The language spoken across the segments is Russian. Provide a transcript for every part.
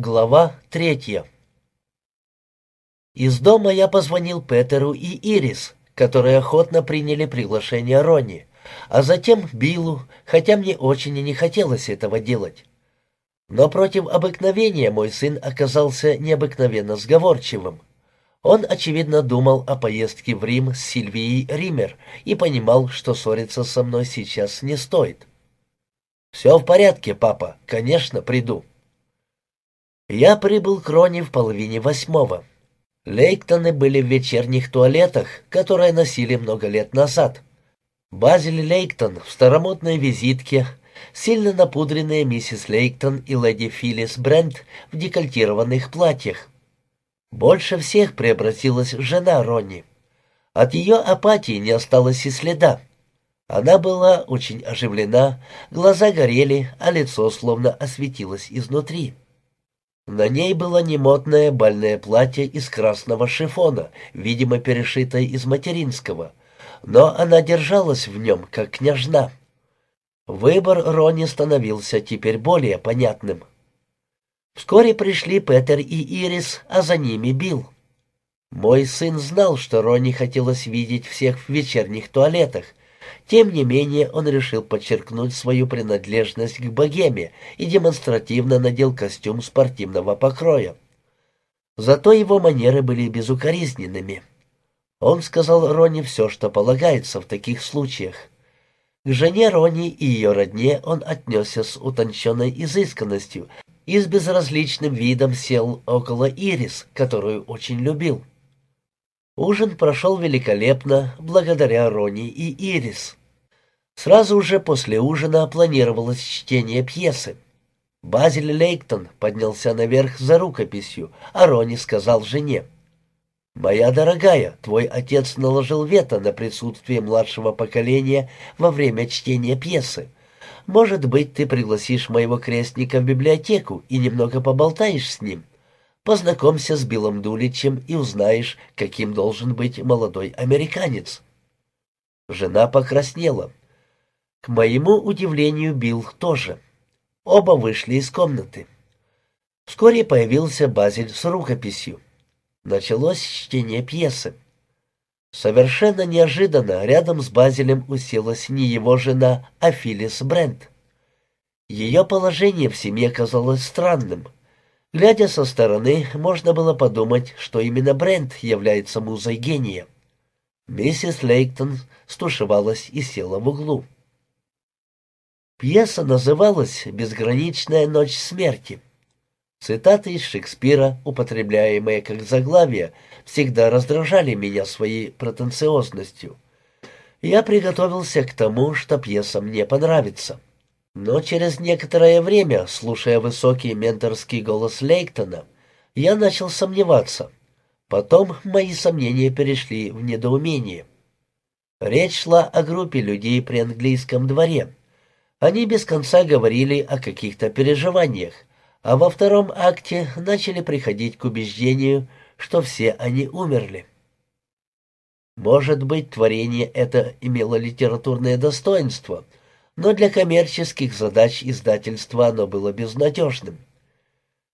Глава третья Из дома я позвонил Петеру и Ирис, которые охотно приняли приглашение Ронни, а затем Биллу, хотя мне очень и не хотелось этого делать. Но против обыкновения мой сын оказался необыкновенно сговорчивым. Он, очевидно, думал о поездке в Рим с Сильвией Ример и понимал, что ссориться со мной сейчас не стоит. «Все в порядке, папа, конечно, приду». Я прибыл к Рони в половине восьмого. Лейктоны были в вечерних туалетах, которые носили много лет назад. Базиль Лейктон в старомодной визитке, сильно напудренные миссис Лейктон и леди Филлис Брент в декольтированных платьях. Больше всех преобразилась жена Ронни. От ее апатии не осталось и следа. Она была очень оживлена, глаза горели, а лицо словно осветилось изнутри. На ней было немотное бальное платье из красного шифона, видимо, перешитое из материнского, но она держалась в нем, как княжна. Выбор Рони становился теперь более понятным. Вскоре пришли Петер и Ирис, а за ними Билл. Мой сын знал, что Рони хотелось видеть всех в вечерних туалетах, тем не менее, он решил подчеркнуть свою принадлежность к богеме и демонстративно надел костюм спортивного покроя. Зато его манеры были безукоризненными. Он сказал Рони все, что полагается в таких случаях. К жене Рони и ее родне он отнесся с утонченной изысканностью и с безразличным видом сел около Ирис, которую очень любил. Ужин прошел великолепно, благодаря Рони и Ирис. Сразу же после ужина планировалось чтение пьесы. Базиль Лейктон поднялся наверх за рукописью, а Рони сказал жене. «Моя дорогая, твой отец наложил вето на присутствие младшего поколения во время чтения пьесы. Может быть, ты пригласишь моего крестника в библиотеку и немного поболтаешь с ним. Познакомься с Биллом Дуличем и узнаешь, каким должен быть молодой американец». Жена покраснела. К моему удивлению, Билл тоже. Оба вышли из комнаты. Вскоре появился Базиль с рукописью. Началось чтение пьесы. Совершенно неожиданно рядом с Базилем уселась не его жена, а Филлис Брент. Ее положение в семье казалось странным. Глядя со стороны, можно было подумать, что именно Брент является музой гения. Миссис Лейктон стушевалась и села в углу. Пьеса называлась «Безграничная ночь смерти». Цитаты из Шекспира, употребляемые как заглавие, всегда раздражали меня своей претенциозностью. Я приготовился к тому, что пьеса мне понравится. Но через некоторое время, слушая высокий менторский голос Лейктона, я начал сомневаться. Потом мои сомнения перешли в недоумение. Речь шла о группе людей при английском дворе — они без конца говорили о каких-то переживаниях, а во втором акте начали приходить к убеждению, что все они умерли. Может быть, творение это имело литературное достоинство, но для коммерческих задач издательства оно было безнадежным.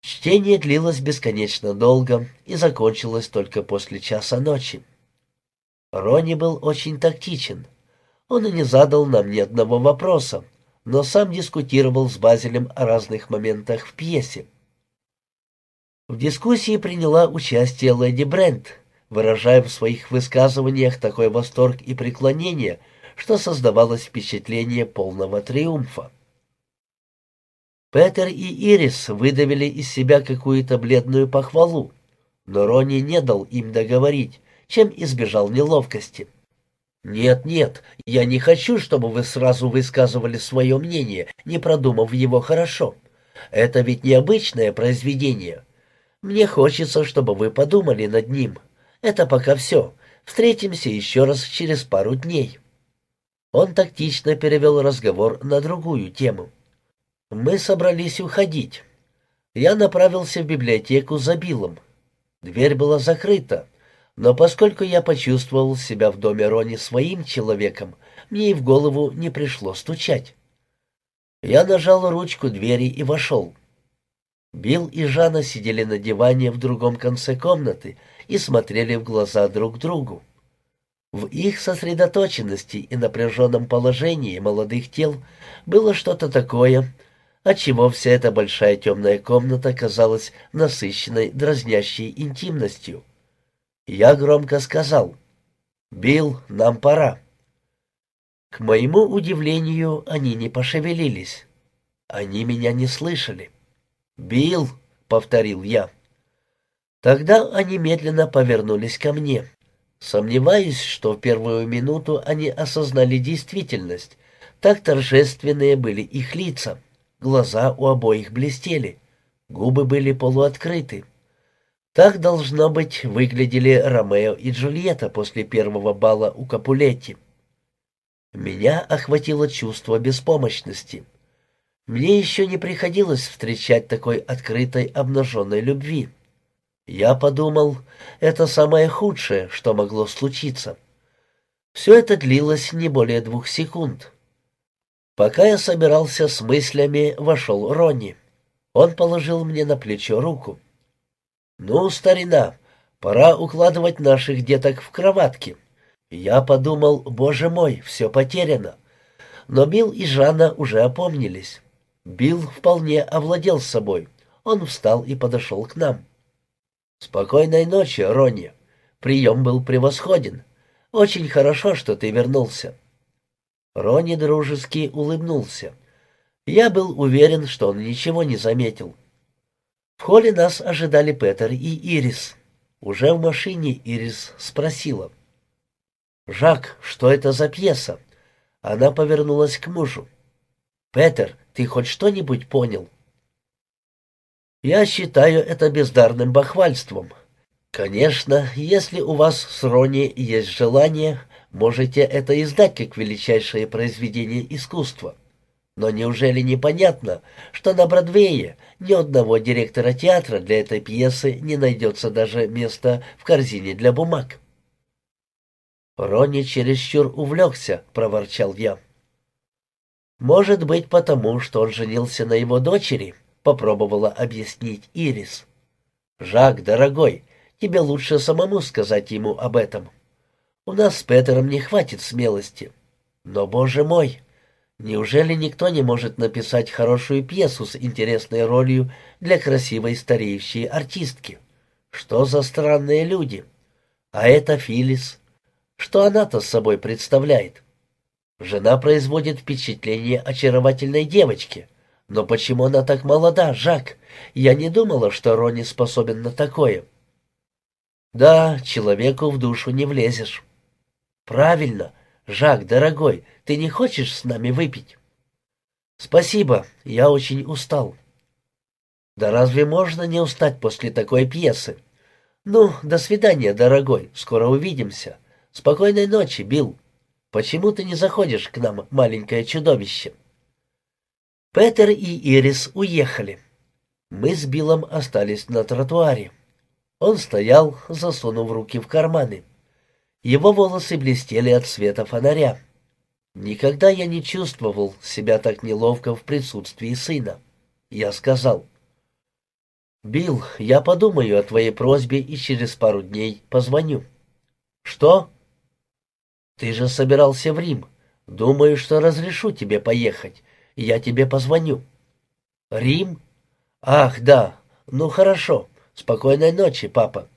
Чтение длилось бесконечно долго и закончилось только после часа ночи. Ронни был очень тактичен. Он и не задал нам ни одного вопроса, но сам дискутировал с Базелем о разных моментах в пьесе. В дискуссии приняла участие леди Брент, выражая в своих высказываниях такой восторг и преклонение, что создавалось впечатление полного триумфа. Петер и Ирис выдавили из себя какую-то бледную похвалу, но Ронни не дал им договорить, чем избежал неловкости. «Нет, нет, я не хочу, чтобы вы сразу высказывали свое мнение, не продумав его хорошо. Это ведь необычное произведение. Мне хочется, чтобы вы подумали над ним. Это пока все. Встретимся еще раз через пару дней». Он тактично перевел разговор на другую тему. Мы собрались уходить. Я направился в библиотеку за Биллом. Дверь была закрыта. Но поскольку я почувствовал себя в доме Рони своим человеком, мне и в голову не пришло стучать. Я нажал ручку двери и вошел. Билл и Жанна сидели на диване в другом конце комнаты и смотрели в глаза друг другу. В их сосредоточенности и напряженном положении молодых тел было что-то такое, отчего вся эта большая темная комната казалась насыщенной, дразнящей интимностью. Я громко сказал «Билл, нам пора». К моему удивлению, они не пошевелились. Они меня не слышали. «Билл!» — повторил я. Тогда они медленно повернулись ко мне. Сомневаюсь, что в первую минуту они осознали действительность. Так торжественные были их лица. Глаза у обоих блестели. Губы были полуоткрыты. Так, должно быть, выглядели Ромео и Джульетта после первого бала у Капулетти. Меня охватило чувство беспомощности. Мне еще не приходилось встречать такой открытой обнаженной любви. Я подумал, это самое худшее, что могло случиться. Все это длилось не более двух секунд. Пока я собирался с мыслями, вошел Ронни. Он положил мне на плечо руку. «Ну, старина, пора укладывать наших деток в кроватки». Я подумал, боже мой, все потеряно. Но Билл и Жанна уже опомнились. Билл вполне овладел собой. Он встал и подошел к нам. «Спокойной ночи, Ронни. Прием был превосходен. Очень хорошо, что ты вернулся». Ронни дружески улыбнулся. Я был уверен, что он ничего не заметил. В холле нас ожидали Петер и Ирис. Уже в машине Ирис спросила. «Жак, что это за пьеса?» Она повернулась к мужу. «Петер, ты хоть что-нибудь понял?» «Я считаю это бездарным бахвальством. Конечно, если у вас с Рони есть желание, можете это издать как величайшее произведение искусства. Но неужели непонятно, что на Бродвее ни одного директора театра для этой пьесы не найдется даже места в корзине для бумаг?» «Ронни чересчур увлекся», — проворчал я. «Может быть, потому, что он женился на его дочери», — попробовала объяснить Ирис. «Жак, дорогой, тебе лучше самому сказать ему об этом. У нас с Петером не хватит смелости. Но, боже мой, неужели никто не может написать хорошую пьесу с интересной ролью для красивой стареющей артистки? Что за странные люди? А это Филис. Что она-то с собой представляет?» Жена производит впечатление очаровательной девочки. Но почему она так молода, Жак? Я не думала, что Ронни способен на такое. Да, человеку в душу не влезешь. Правильно. Жак, дорогой, ты не хочешь с нами выпить? Спасибо, я очень устал. Да разве можно не устать после такой пьесы? Ну, до свидания, дорогой, скоро увидимся. Спокойной ночи, Билл. Почему ты не заходишь к нам, маленькое чудовище?» Петер и Ирис уехали. Мы с Биллом остались на тротуаре. Он стоял, засунув руки в карманы. Его волосы блестели от света фонаря. Никогда я не чувствовал себя так неловко в присутствии сына. Я сказал, «Билл, я подумаю о твоей просьбе и через пару дней позвоню». «Что?» «Ты же собирался в Рим. Думаю, что разрешу тебе поехать. Я тебе позвоню». «Рим? Ах, да. Ну, хорошо. Спокойной ночи, папа».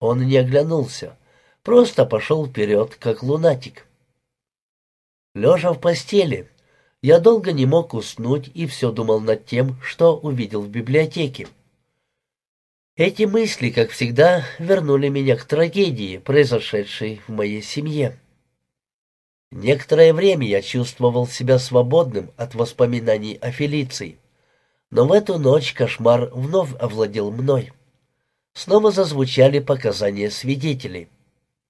Он не оглянулся, просто пошел вперед, как лунатик. Лежа в постели, я долго не мог уснуть и все думал над тем, что увидел в библиотеке. Эти мысли, как всегда, вернули меня к трагедии, произошедшей в моей семье. Некоторое время я чувствовал себя свободным от воспоминаний о Фелиции. Но в эту ночь кошмар вновь овладел мной. Снова зазвучали показания свидетелей.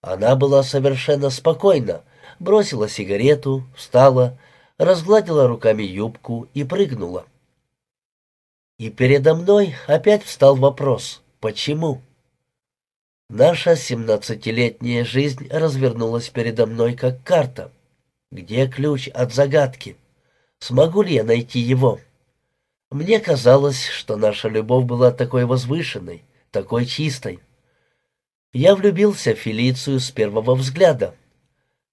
Она была совершенно спокойна, бросила сигарету, встала, разгладила руками юбку и прыгнула. И передо мной опять встал вопрос «Почему?». Наша семнадцатилетняя жизнь развернулась передо мной как карта. Где ключ от загадки? Смогу ли я найти его? Мне казалось, что наша любовь была такой возвышенной, такой чистой. Я влюбился в Фелицию с первого взгляда.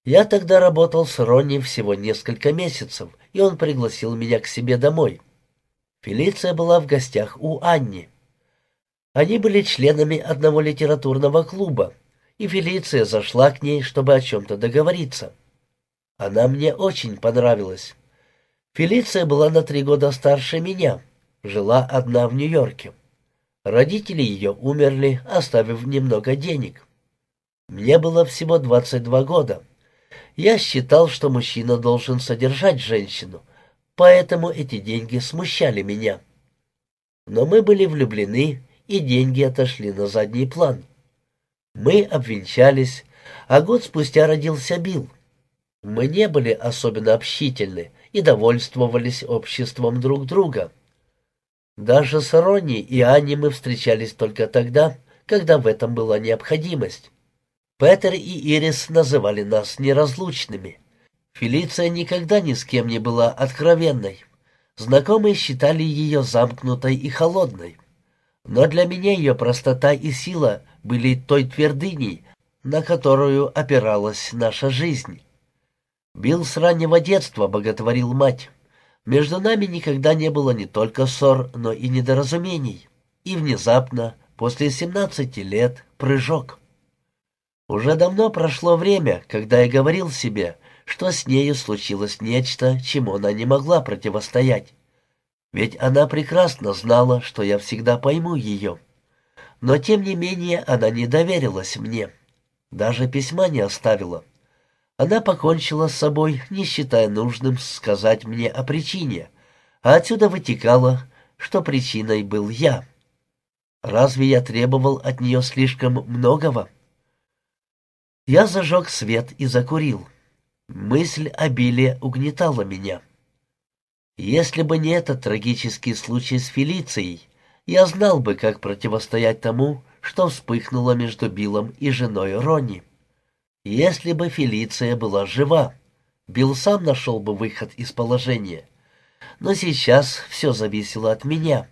Я тогда работал с Ронни всего несколько месяцев, и он пригласил меня к себе домой. Фелиция была в гостях у Анни. Они были членами одного литературного клуба, и Фелиция зашла к ней, чтобы о чем-то договориться. Она мне очень понравилась. Фелиция была на три года старше меня, жила одна в Нью-Йорке. Родители ее умерли, оставив немного денег. Мне было всего 22 года. Я считал, что мужчина должен содержать женщину, поэтому эти деньги смущали меня. Но мы были влюблены, и деньги отошли на задний план. Мы обвенчались, а год спустя родился Билл. Мы не были особенно общительны и довольствовались обществом друг друга. Даже с Ронни и Аней мы встречались только тогда, когда в этом была необходимость. Петер и Ирис называли нас неразлучными. Фелиция никогда ни с кем не была откровенной. Знакомые считали ее замкнутой и холодной. Но для меня ее простота и сила были той твердыней, на которую опиралась наша жизнь. Билл с раннего детства боготворил мать. Между нами никогда не было не только ссор, но и недоразумений. И внезапно, после 17 лет, прыжок. Уже давно прошло время, когда я говорил себе, что с нею случилось нечто, чему она не могла противостоять. Ведь она прекрасно знала, что я всегда пойму ее. Но тем не менее она не доверилась мне. Даже письма не оставила. Она покончила с собой, не считая нужным сказать мне о причине, а отсюда вытекало, что причиной был я. Разве я требовал от нее слишком многого? Я зажег свет и закурил. Мысль обилия угнетала меня. Если бы не этот трагический случай с Фелицией, я знал бы, как противостоять тому, что вспыхнуло между Биллом и женой Ронни. Если бы Фелиция была жива, Билл сам нашел бы выход из положения. Но сейчас все зависело от меня.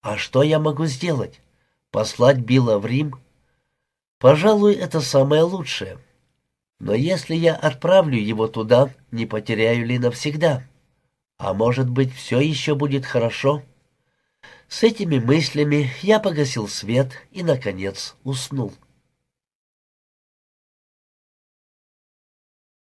А что я могу сделать? Послать Билла в Рим? Пожалуй, это самое лучшее. Но если я отправлю его туда, не потеряю ли навсегда? А может быть, все еще будет хорошо? С этими мыслями я погасил свет и, наконец, уснул.